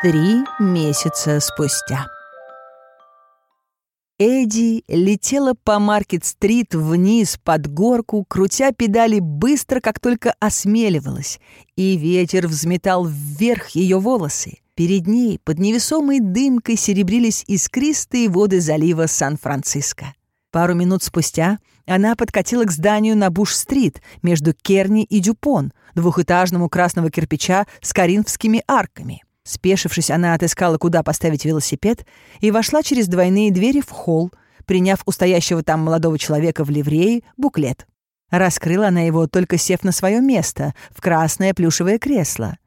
Три месяца спустя. Эдди летела по Маркет-стрит вниз под горку, крутя педали быстро, как только осмеливалась, и ветер взметал вверх ее волосы. Перед ней под невесомой дымкой серебрились искристые воды залива Сан-Франциско. Пару минут спустя она подкатила к зданию на Буш-стрит между Керни и Дюпон, двухэтажному красного кирпича с коринфскими арками. Спешившись, она отыскала, куда поставить велосипед, и вошла через двойные двери в холл, приняв у стоящего там молодого человека в ливрее буклет. Раскрыла она его, только сев на свое место, в красное плюшевое кресло.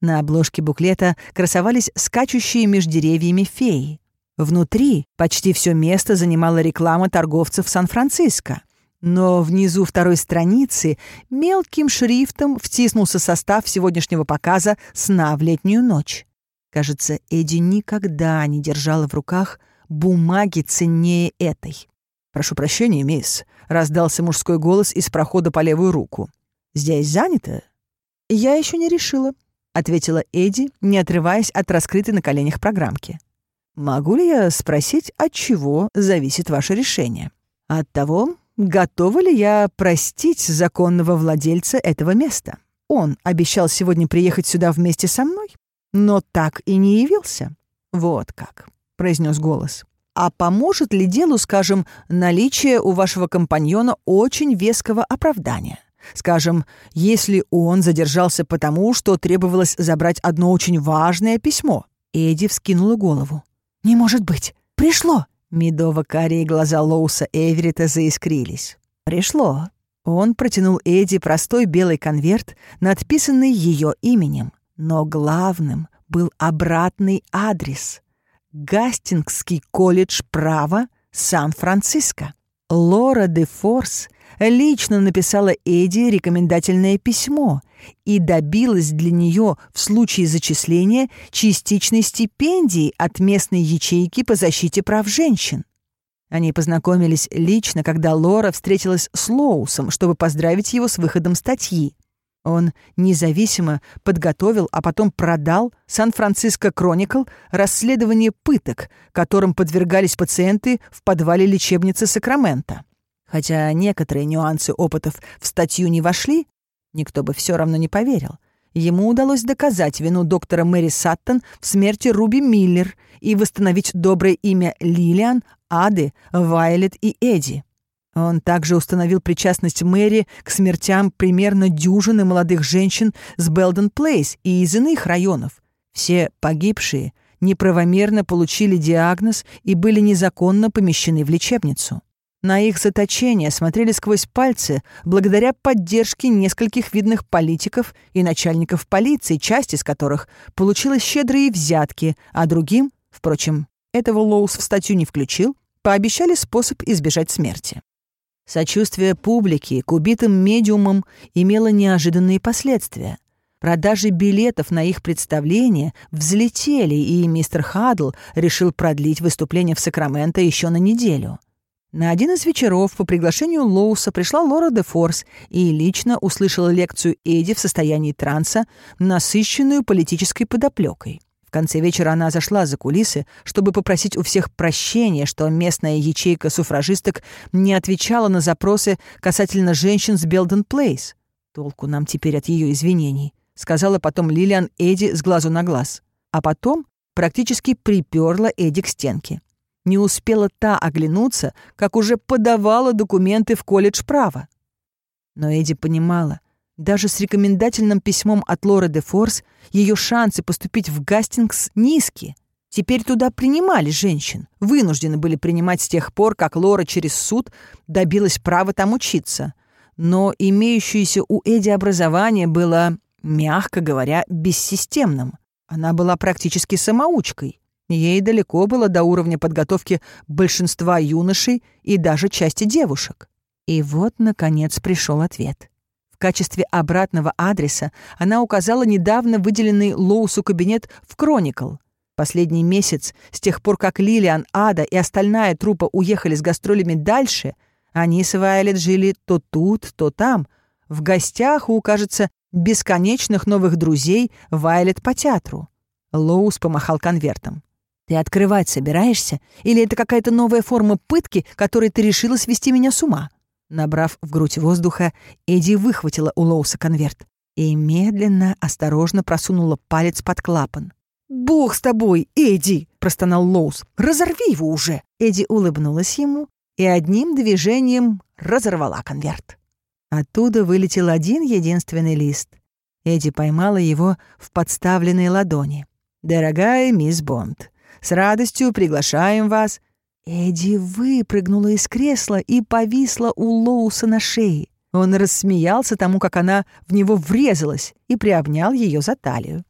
На обложке буклета красовались скачущие между деревьями феи. Внутри почти все место занимала реклама торговцев Сан-Франциско. Но внизу второй страницы мелким шрифтом втиснулся состав сегодняшнего показа «Сна в летнюю ночь». Кажется, Эдди никогда не держала в руках бумаги ценнее этой. «Прошу прощения, мисс», — раздался мужской голос из прохода по левую руку. «Здесь занято?» «Я еще не решила», — ответила Эдди, не отрываясь от раскрытой на коленях программки. «Могу ли я спросить, от чего зависит ваше решение?» «От того, готова ли я простить законного владельца этого места. Он обещал сегодня приехать сюда вместе со мной, но так и не явился. Вот как, произнес голос. А поможет ли делу, скажем, наличие у вашего компаньона очень веского оправдания? Скажем, если он задержался потому, что требовалось забрать одно очень важное письмо. Эдди вскинула голову. «Не может быть! Пришло!» Медово-карие глаза Лоуса Эверита заискрились. «Пришло». Он протянул Эдди простой белый конверт, надписанный ее именем. Но главным был обратный адрес. Гастингский колледж права Сан-Франциско. Лора де Форс лично написала Эдди рекомендательное письмо и добилась для нее в случае зачисления частичной стипендии от местной ячейки по защите прав женщин. Они познакомились лично, когда Лора встретилась с Лоусом, чтобы поздравить его с выходом статьи. Он независимо подготовил, а потом продал Сан-Франциско Кроникл расследование пыток, которым подвергались пациенты в подвале лечебницы Сакрамента. Хотя некоторые нюансы опытов в статью не вошли, никто бы все равно не поверил. Ему удалось доказать вину доктора Мэри Саттон в смерти Руби Миллер и восстановить доброе имя Лилиан, Ады, Вайлет и Эдди. Он также установил причастность Мэри к смертям примерно дюжины молодых женщин с Белден Плейс и из иных районов. Все погибшие неправомерно получили диагноз и были незаконно помещены в лечебницу. На их заточение смотрели сквозь пальцы благодаря поддержке нескольких видных политиков и начальников полиции, часть из которых получила щедрые взятки, а другим, впрочем, этого Лоус в статью не включил, пообещали способ избежать смерти. Сочувствие публики к убитым медиумам имело неожиданные последствия. Продажи билетов на их представление взлетели, и мистер Хадл решил продлить выступление в Сакраменто еще на неделю. На один из вечеров по приглашению Лоуса пришла Лора де Форс и лично услышала лекцию Эдди в состоянии транса, насыщенную политической подоплекой. В конце вечера она зашла за кулисы, чтобы попросить у всех прощения, что местная ячейка суфражисток не отвечала на запросы касательно женщин с Белден Плейс. «Толку нам теперь от ее извинений», — сказала потом Лилиан Эдди с глазу на глаз. А потом практически приперла Эдди к стенке. Не успела та оглянуться, как уже подавала документы в колледж права. Но Эдди понимала, даже с рекомендательным письмом от Лоры де Форс ее шансы поступить в Гастингс низкие. Теперь туда принимали женщин, вынуждены были принимать с тех пор, как Лора через суд добилась права там учиться. Но имеющееся у Эдди образование было, мягко говоря, бессистемным. Она была практически самоучкой. Ей далеко было до уровня подготовки большинства юношей и даже части девушек. И вот, наконец, пришел ответ. В качестве обратного адреса она указала недавно выделенный Лоусу кабинет в Кроникл. Последний месяц, с тех пор, как Лилиан, Ада и остальная трупа уехали с гастролями дальше, они с Вайлет жили то тут, то там, в гостях у, кажется, бесконечных новых друзей Вайлет по театру. Лоус помахал конвертом. «Ты открывать собираешься? Или это какая-то новая форма пытки, которой ты решила свести меня с ума?» Набрав в грудь воздуха, Эдди выхватила у Лоуса конверт и медленно, осторожно просунула палец под клапан. «Бог с тобой, Эдди!» — простонал Лоус. «Разорви его уже!» Эдди улыбнулась ему и одним движением разорвала конверт. Оттуда вылетел один единственный лист. Эдди поймала его в подставленной ладони. «Дорогая мисс Бонд, с радостью приглашаем вас». Эдди выпрыгнула из кресла и повисла у Лоуса на шее. Он рассмеялся тому, как она в него врезалась, и приобнял ее за талию.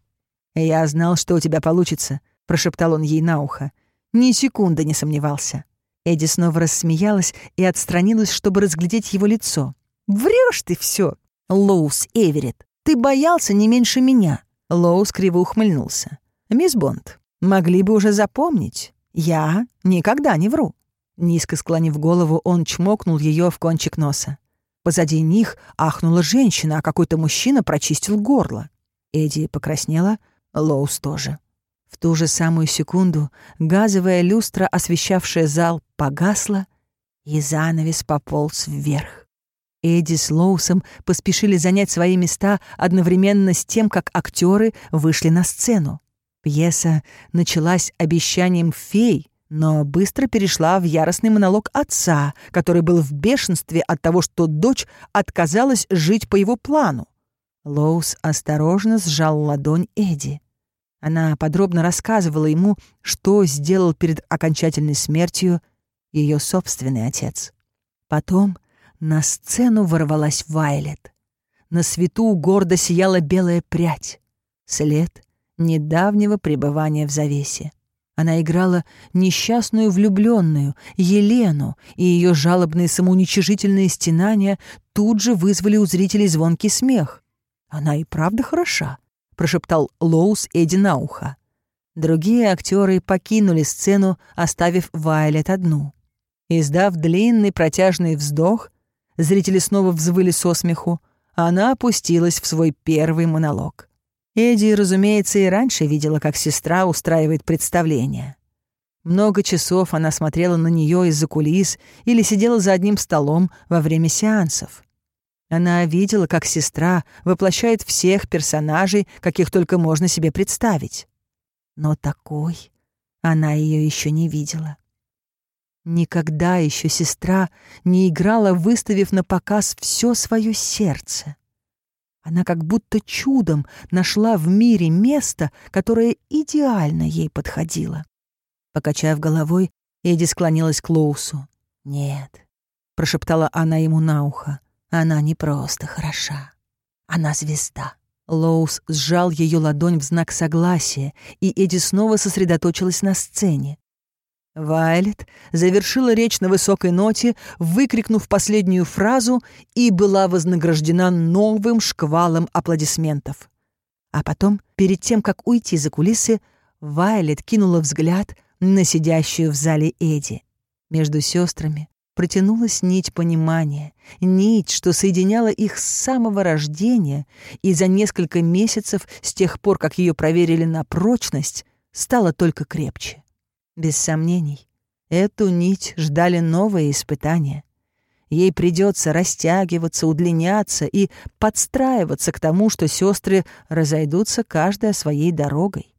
«Я знал, что у тебя получится», — прошептал он ей на ухо. Ни секунды не сомневался. Эдди снова рассмеялась и отстранилась, чтобы разглядеть его лицо. «Врешь ты все, Лоус Эверетт. Ты боялся не меньше меня». Лоус криво ухмыльнулся. «Мисс Бонд, могли бы уже запомнить. Я никогда не вру». Низко склонив голову, он чмокнул ее в кончик носа. Позади них ахнула женщина, а какой-то мужчина прочистил горло. Эдди покраснела, Лоус тоже. В ту же самую секунду газовая люстра, освещавшая зал, погасла, и занавес пополз вверх. Эдди с Лоусом поспешили занять свои места одновременно с тем, как актеры вышли на сцену. Пьеса началась обещанием фей, но быстро перешла в яростный монолог отца, который был в бешенстве от того, что дочь отказалась жить по его плану. Лоус осторожно сжал ладонь Эдди. Она подробно рассказывала ему, что сделал перед окончательной смертью ее собственный отец. Потом на сцену ворвалась Вайлет. На свету гордо сияла белая прядь, след недавнего пребывания в завесе. Она играла несчастную влюбленную Елену, и ее жалобные самоуничижительные стенания тут же вызвали у зрителей звонкий смех. Она и правда хороша прошептал Лоус Эдди на ухо. Другие актеры покинули сцену, оставив Вайлет одну. Издав длинный протяжный вздох, зрители снова взвыли со смеху, а она опустилась в свой первый монолог. Эдди, разумеется, и раньше видела, как сестра устраивает представление. Много часов она смотрела на нее из-за кулис или сидела за одним столом во время сеансов. Она видела, как сестра воплощает всех персонажей, каких только можно себе представить. Но такой она ее еще не видела. Никогда еще сестра не играла, выставив на показ все свое сердце. Она как будто чудом нашла в мире место, которое идеально ей подходило. Покачав головой, Эдди склонилась к Лоусу. «Нет», — прошептала она ему на ухо, она не просто хороша. Она звезда. Лоус сжал ее ладонь в знак согласия, и Эдди снова сосредоточилась на сцене. Вайлет завершила речь на высокой ноте, выкрикнув последнюю фразу и была вознаграждена новым шквалом аплодисментов. А потом, перед тем, как уйти за кулисы, Вайлет кинула взгляд на сидящую в зале Эдди. Между сестрами протянулась нить понимания, нить, что соединяла их с самого рождения и за несколько месяцев с тех пор, как ее проверили на прочность, стала только крепче. Без сомнений, эту нить ждали новые испытания. Ей придется растягиваться, удлиняться и подстраиваться к тому, что сестры разойдутся каждая своей дорогой.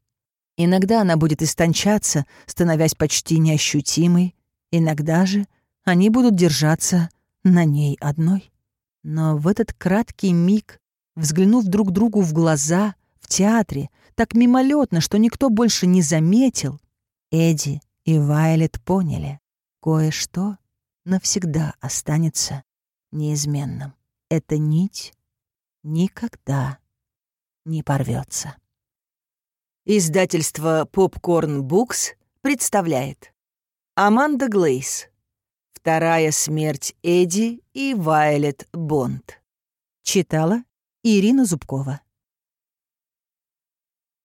Иногда она будет истончаться, становясь почти неощутимой, иногда же — они будут держаться на ней одной. Но в этот краткий миг, взглянув друг другу в глаза, в театре, так мимолетно, что никто больше не заметил, Эдди и Вайлет поняли, кое-что навсегда останется неизменным. Эта нить никогда не порвется. Издательство Popcorn Books представляет Аманда Глейс Вторая смерть Эдди и Вайлет Бонд. Читала Ирина Зубкова.